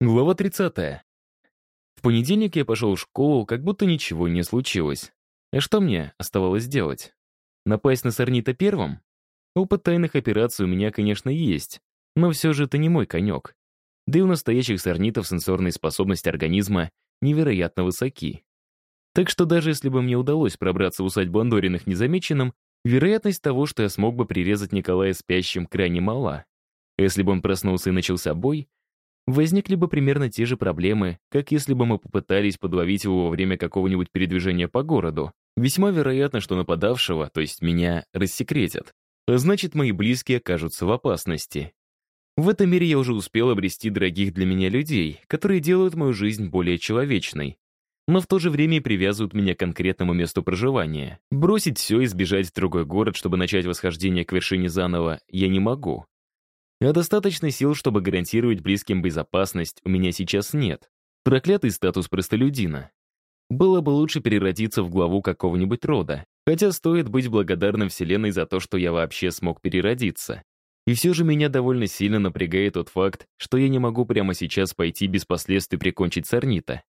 Глава 30. В понедельник я пошел в школу, как будто ничего не случилось. А что мне оставалось делать? Напасть на Сорнита первым? Опыт тайных операций у меня, конечно, есть, но все же это не мой конек. Да и у настоящих сорнитов сенсорные способности организма невероятно высоки. Так что даже если бы мне удалось пробраться в усадьбу Андориных незамеченным, вероятность того, что я смог бы прирезать Николая спящим, крайне мала. Если бы он проснулся и начался бой, возникли бы примерно те же проблемы, как если бы мы попытались подловить его во время какого-нибудь передвижения по городу. Весьма вероятно, что нападавшего, то есть меня, рассекретят. Значит, мои близкие окажутся в опасности. В этом мире я уже успел обрести дорогих для меня людей, которые делают мою жизнь более человечной. Но в то же время и привязывают меня к конкретному месту проживания. Бросить все и сбежать в другой город, чтобы начать восхождение к вершине заново, я не могу. А достаточно сил, чтобы гарантировать близким безопасность, у меня сейчас нет. Проклятый статус простолюдина. Было бы лучше переродиться в главу какого-нибудь рода, хотя стоит быть благодарным Вселенной за то, что я вообще смог переродиться. И все же меня довольно сильно напрягает тот факт, что я не могу прямо сейчас пойти без последствий прикончить Сорнита.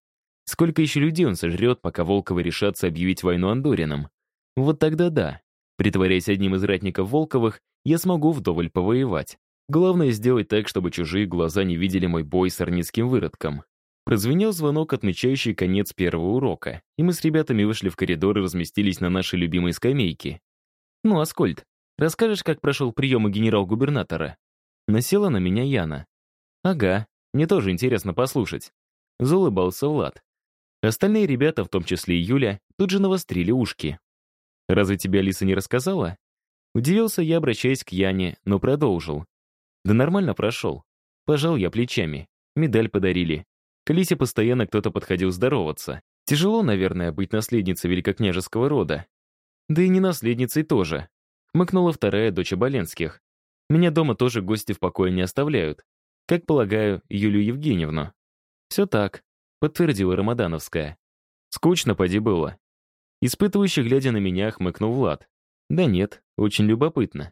Сколько еще людей он сожрет, пока Волковы решатся объявить войну Андоринам? Вот тогда да. Притворяясь одним из ратников Волковых, я смогу вдоволь повоевать. Главное сделать так, чтобы чужие глаза не видели мой бой с арнитским выродком. Прозвенел звонок, отмечающий конец первого урока, и мы с ребятами вышли в коридор и разместились на нашей любимой скамейке. «Ну, Аскольд, расскажешь, как прошел прием у генерал-губернатора?» Насела на меня Яна. «Ага, мне тоже интересно послушать». Заулыбался Влад. Остальные ребята, в том числе и Юля, тут же навострили ушки. «Разве тебе Алиса не рассказала?» Удивился я, обращаясь к Яне, но продолжил. Да нормально прошел. Пожал я плечами. Медаль подарили. К Лисе постоянно кто-то подходил здороваться. Тяжело, наверное, быть наследницей великокняжеского рода. Да и не наследницей тоже. Хмыкнула вторая дочь Оболенских. Меня дома тоже гости в покое не оставляют. Как полагаю, Юлию Евгеньевну. Все так, подтвердила Рамадановская. Скучно поди было. Испытывающий, глядя на меня, хмыкнул Влад. Да нет, очень любопытно.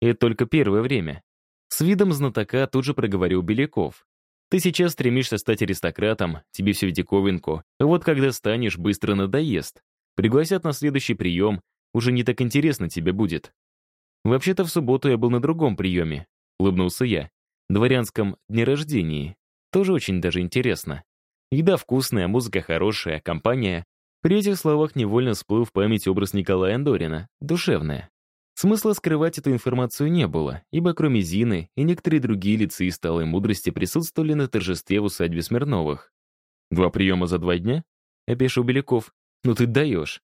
Это только первое время. С видом знатока тут же проговорил Беляков. «Ты сейчас стремишься стать аристократом, тебе все в диковинку. А вот когда станешь, быстро надоест. Пригласят на следующий прием, уже не так интересно тебе будет». «Вообще-то в субботу я был на другом приеме», — улыбнулся я. «Дворянском дне рождении. Тоже очень даже интересно. Еда вкусная, музыка хорошая, компания». При этих словах невольно всплыл в память образ Николая Андорина, душевная. Смысла скрывать эту информацию не было, ибо кроме Зины и некоторые другие лица из сталой мудрости присутствовали на торжестве в усадьбе Смирновых. «Два приема за два дня?» — опешил Беляков. «Ну ты даешь!»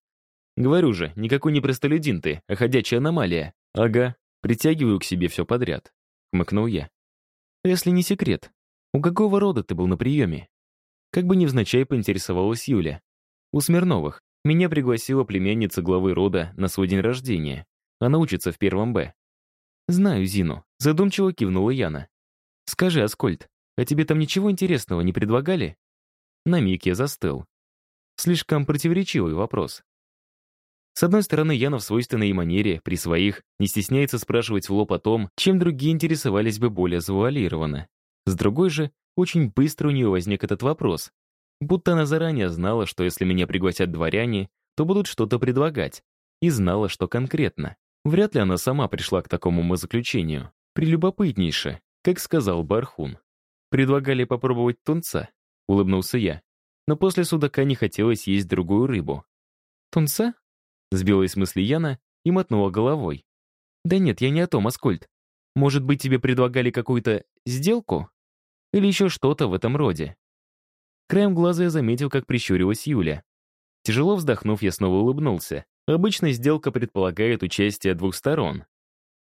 «Говорю же, никакой не простолюдин ты, а ходячая аномалия. Ага, притягиваю к себе все подряд», — хмыкнул я. «Если не секрет, у какого рода ты был на приеме?» Как бы невзначай поинтересовалась Юля. «У Смирновых. Меня пригласила племянница главы рода на свой день рождения. Она учится в первом Б. «Знаю Зину», — задумчиво кивнула Яна. «Скажи, Аскольд, а тебе там ничего интересного не предлагали?» На миг я застыл. Слишком противоречивый вопрос. С одной стороны, Яна в свойственной манере, при своих, не стесняется спрашивать в лоб о том, чем другие интересовались бы более завуалированно. С другой же, очень быстро у нее возник этот вопрос. Будто она заранее знала, что если меня пригласят дворяне, то будут что-то предлагать. И знала, что конкретно. Вряд ли она сама пришла к такому умозаключению. Прелюбопытнейше, как сказал Бархун. «Предлагали попробовать тунца?» — улыбнулся я. Но после судака не хотелось есть другую рыбу. «Тунца?» — сбилась мысли Яна и мотнула головой. «Да нет, я не о том, Аскольд. Может быть, тебе предлагали какую-то сделку? Или еще что-то в этом роде?» Краем глаза я заметил, как прищурилась Юля. Тяжело вздохнув, я снова улыбнулся. Обычно сделка предполагает участие двух сторон.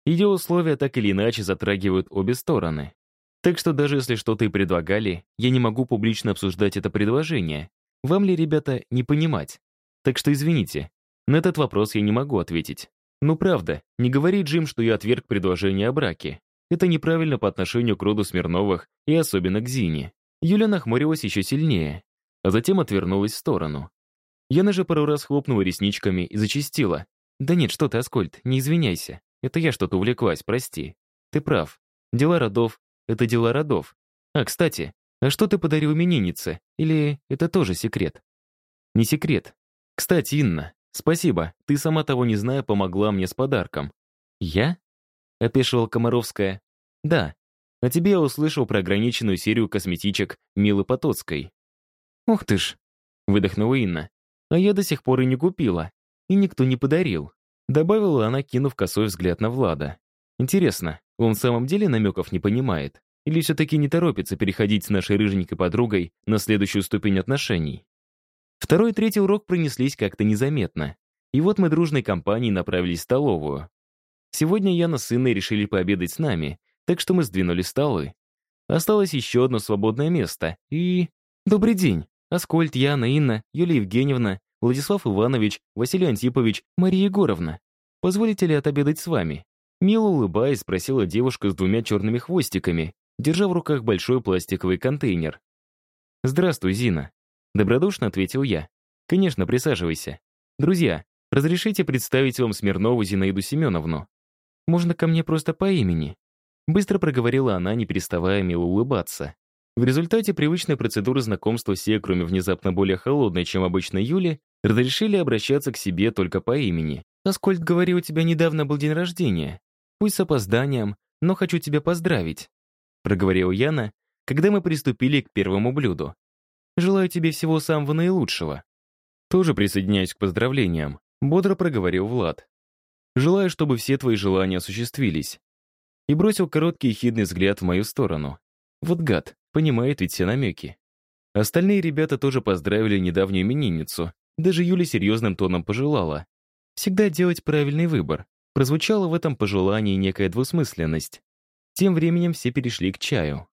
Ее условия так или иначе затрагивают обе стороны. Так что даже если что-то и предлагали, я не могу публично обсуждать это предложение. Вам ли, ребята, не понимать? Так что извините, на этот вопрос я не могу ответить. Ну правда, не говори, Джим, что я отверг предложение о браке. Это неправильно по отношению к роду Смирновых и особенно к Зине. Юля нахмурилась еще сильнее, а затем отвернулась в сторону. Яна же пару раз хлопнула ресничками и зачистила. «Да нет, что ты, Аскольд, не извиняйся. Это я что-то увлеклась, прости. Ты прав. Дела родов — это дела родов. А, кстати, А что ты подарил имениннице? Или это тоже секрет? Не секрет. Кстати, Инна, спасибо, ты сама того не зная помогла мне с подарком. Я? Опешивала Комаровская. Да. А тебе я услышал про ограниченную серию косметичек Милы Потоцкой. Ух ты ж, выдохнула Инна. А я до сих пор и не купила. И никто не подарил. Добавила она, кинув косой взгляд на Влада. Интересно, он в самом деле намеков не понимает? Или все-таки не торопится переходить с нашей рыженькой подругой на следующую ступень отношений? Второй и третий урок пронеслись как-то незаметно. И вот мы дружной компанией направились в столовую. Сегодня Яна с Инной решили пообедать с нами, так что мы сдвинули столы. Осталось еще одно свободное место, и... Добрый день! Аскольд, Яна, Инна, Юлия Евгеньевна, Владислав Иванович, Василий Антипович, Мария Егоровна. Позволите ли отобедать с вами? Мило улыбаясь, спросила девушка с двумя черными хвостиками, держа в руках большой пластиковый контейнер. «Здравствуй, Зина», — добродушно ответил я. «Конечно, присаживайся. Друзья, разрешите представить вам Смирнову Зинаиду Семеновну. Можно ко мне просто по имени?» Быстро проговорила она, не переставая мило улыбаться. В результате привычной процедуры знакомства все, кроме внезапно более холодной, чем обычно Юли, разрешили обращаться к себе только по имени. «Аскольд говорил, у тебя недавно был день рождения. Пусть с опозданием, но хочу тебя поздравить», проговорила Яна, когда мы приступили к первому блюду. «Желаю тебе всего самого наилучшего». Тоже присоединяюсь к поздравлениям, бодро проговорил Влад. «Желаю, чтобы все твои желания осуществились». И бросил короткий хидный взгляд в мою сторону. Вот гад, понимает ведь все намеки. Остальные ребята тоже поздравили недавнюю именинницу. Даже Юля серьезным тоном пожелала. Всегда делать правильный выбор. Прозвучала в этом пожелании некая двусмысленность. Тем временем все перешли к чаю.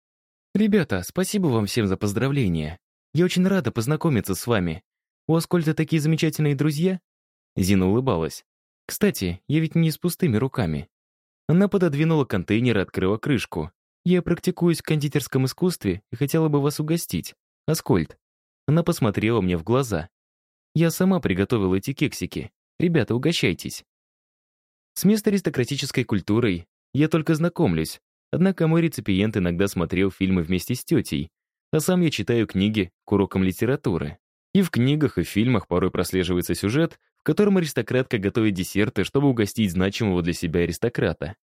«Ребята, спасибо вам всем за поздравления. Я очень рада познакомиться с вами. У Аскольда такие замечательные друзья?» Зина улыбалась. «Кстати, я ведь не с пустыми руками». Она пододвинула контейнер и открыла крышку. «Я практикуюсь в кондитерском искусстве и хотела бы вас угостить. Аскольд». Она посмотрела мне в глаза. «Я сама приготовила эти кексики. Ребята, угощайтесь». С места аристократической культурой я только знакомлюсь, однако мой реципиент иногда смотрел фильмы вместе с тетей, а сам я читаю книги к урокам литературы. И в книгах, и в фильмах порой прослеживается сюжет, в котором аристократка готовит десерты, чтобы угостить значимого для себя аристократа.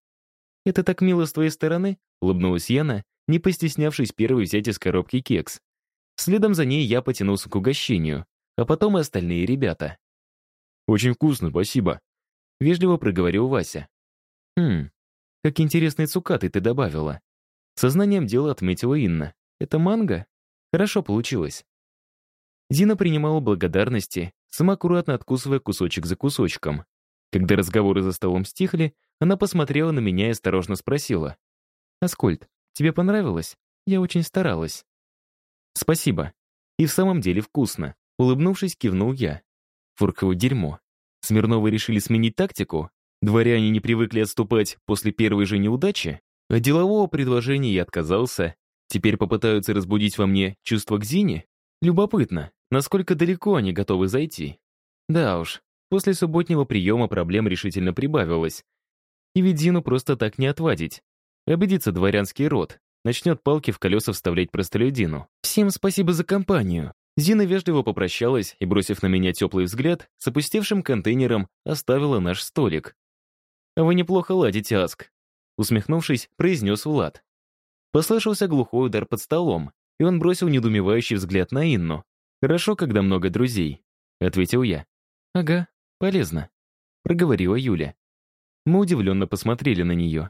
«Это так мило с твоей стороны», — улыбнулась Яна, не постеснявшись первой взять из коробки кекс. Следом за ней я потянулся к угощению, а потом и остальные ребята. «Очень вкусно, спасибо», — вежливо проговорил Вася. «Хм, как интересные цукаты ты добавила». Сознанием дела отметила Инна. «Это манго? Хорошо получилось». Зина принимала благодарности, сама аккуратно откусывая кусочек за кусочком. Когда разговоры за столом стихли, она посмотрела на меня и осторожно спросила. «Аскольд, тебе понравилось? Я очень старалась». «Спасибо. И в самом деле вкусно», — улыбнувшись, кивнул я. Фурково дерьмо. Смирновы решили сменить тактику? Дворяне не привыкли отступать после первой же неудачи? От делового предложения я отказался. Теперь попытаются разбудить во мне чувство к Зине? Любопытно, насколько далеко они готовы зайти. Да уж, после субботнего приема проблем решительно прибавилось. И ведь Зину просто так не отвадить. Обидится дворянский род, начнет палки в колеса вставлять простолюдину. Всем спасибо за компанию. Зина вежливо попрощалась и, бросив на меня теплый взгляд, с опустевшим контейнером оставила наш столик. «Вы неплохо ладите, Аск», — усмехнувшись, произнес Влад. Послышался глухой удар под столом, и он бросил недоумевающий взгляд на Инну. «Хорошо, когда много друзей», — ответил я. «Ага, полезно», — проговорила Юля. Мы удивленно посмотрели на нее.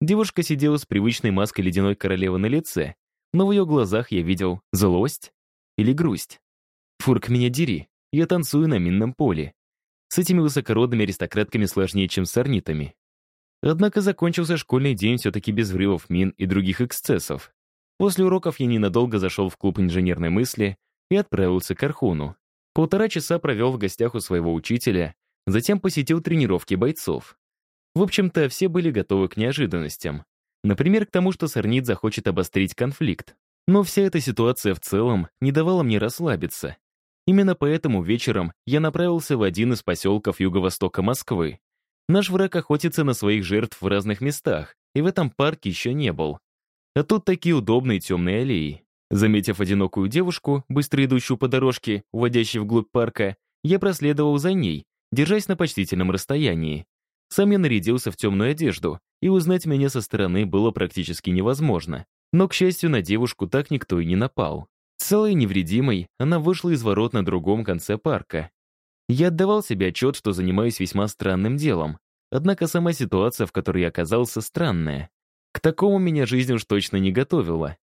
Девушка сидела с привычной маской ледяной королевы на лице, но в ее глазах я видел злость, или грусть. Фурк меня дери, я танцую на минном поле. С этими высокородными аристократками сложнее, чем с орнитами. Однако закончился школьный день все-таки без взрывов мин и других эксцессов. После уроков я ненадолго зашел в клуб инженерной мысли и отправился к Архуну. Полтора часа провел в гостях у своего учителя, затем посетил тренировки бойцов. В общем-то, все были готовы к неожиданностям. Например, к тому, что Сорнит захочет обострить конфликт. Но вся эта ситуация в целом не давала мне расслабиться. Именно поэтому вечером я направился в один из поселков юго-востока Москвы. Наш враг охотится на своих жертв в разных местах, и в этом парке еще не был. А тут такие удобные темные аллеи. Заметив одинокую девушку, быстро идущую по дорожке, уводящей вглубь парка, я проследовал за ней, держась на почтительном расстоянии. Сам я нарядился в темную одежду, и узнать меня со стороны было практически невозможно. Но, к счастью, на девушку так никто и не напал. Целой невредимой, она вышла из ворот на другом конце парка. Я отдавал себе отчет, что занимаюсь весьма странным делом. Однако сама ситуация, в которой я оказался, странная. К такому меня жизнь уж точно не готовила.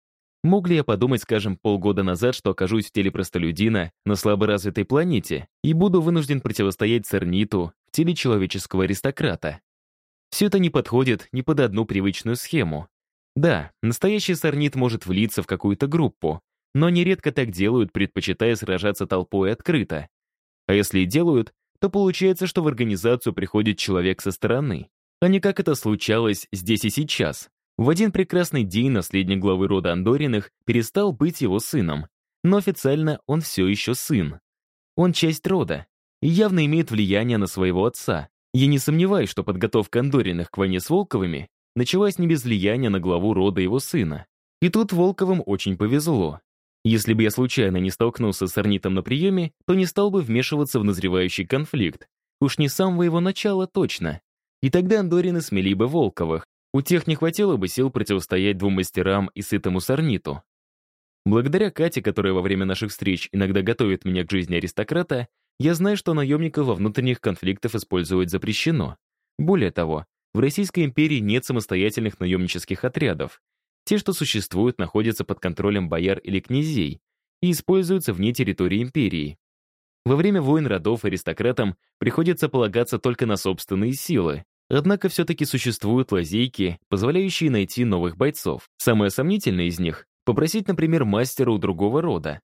Мог ли я подумать, скажем, полгода назад, что окажусь в теле простолюдина на слаборазвитой планете и буду вынужден противостоять Церниту в теле человеческого аристократа? Все это не подходит ни под одну привычную схему. Да, настоящий сорнит может влиться в какую-то группу, но нередко так делают, предпочитая сражаться толпой открыто. А если и делают, то получается, что в организацию приходит человек со стороны, а не как это случалось здесь и сейчас. В один прекрасный день наследник главы рода Андориных перестал быть его сыном, но официально он все еще сын. Он часть рода и явно имеет влияние на своего отца. Я не сомневаюсь, что подготовка Андориных к войне с Волковыми началась не без влияния на главу рода его сына. И тут Волковым очень повезло. Если бы я случайно не столкнулся с Орнитом на приеме, то не стал бы вмешиваться в назревающий конфликт. Уж не с самого его начала точно. И тогда Андорины смели бы Волковых. У тех не хватило бы сил противостоять двум мастерам и сытому Сорниту. Благодаря Кате, которая во время наших встреч иногда готовит меня к жизни аристократа, я знаю, что наемников во внутренних конфликтах использовать запрещено. Более того, в Российской империи нет самостоятельных наемнических отрядов, те, что существуют, находятся под контролем бояр или князей и используются вне территории империи. Во время войн родов аристократам приходится полагаться только на собственные силы. Однако все-таки существуют лазейки, позволяющие найти новых бойцов. Самое сомнительное из них — попросить, например, мастера у другого рода.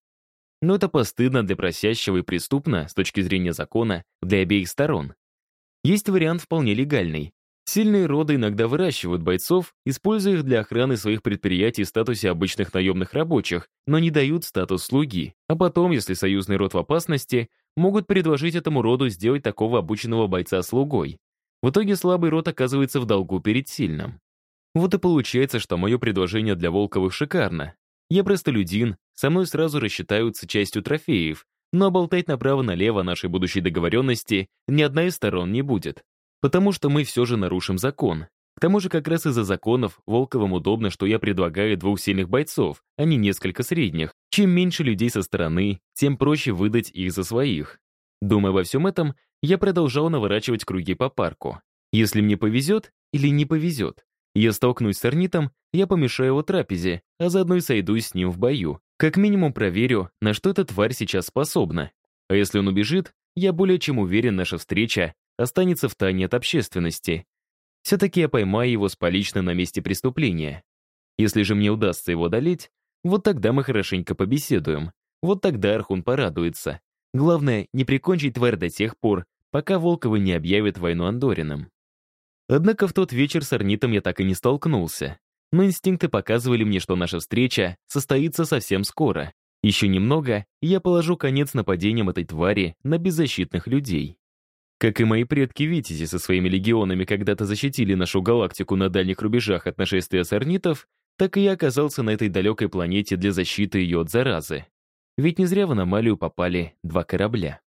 Но это постыдно для просящего и преступно, с точки зрения закона, для обеих сторон. Есть вариант вполне легальный. Сильные роды иногда выращивают бойцов, используя их для охраны своих предприятий в статусе обычных наемных рабочих, но не дают статус слуги. А потом, если союзный род в опасности, могут предложить этому роду сделать такого обученного бойца слугой. В итоге слабый род оказывается в долгу перед сильным. Вот и получается, что мое предложение для Волковых шикарно. Я простолюдин, со мной сразу рассчитаются частью трофеев, но болтать направо-налево нашей будущей договоренности ни одна из сторон не будет. Потому что мы все же нарушим закон. К тому же как раз из-за законов Волковым удобно, что я предлагаю двух сильных бойцов, а не несколько средних. Чем меньше людей со стороны, тем проще выдать их за своих. Думая во всем этом, я продолжал наворачивать круги по парку. Если мне повезет или не повезет, я столкнусь с Орнитом, я помешаю его трапезе, а заодно и сойдусь с ним в бою. Как минимум проверю, на что эта тварь сейчас способна. А если он убежит, я более чем уверен, наша встреча останется в тайне от общественности. Все-таки я поймаю его с полично на месте преступления. Если же мне удастся его одолеть, вот тогда мы хорошенько побеседуем. Вот тогда Архун порадуется. Главное, не прикончить тварь до тех пор, пока Волковы не объявят войну Андориным. Однако в тот вечер с Орнитом я так и не столкнулся. Но инстинкты показывали мне, что наша встреча состоится совсем скоро. Еще немного, и я положу конец нападениям этой твари на беззащитных людей. Как и мои предки Витязи со своими легионами когда-то защитили нашу галактику на дальних рубежах от нашествия сорнитов, так и я оказался на этой далекой планете для защиты ее от заразы. Ведь не зря в аномалию попали два корабля.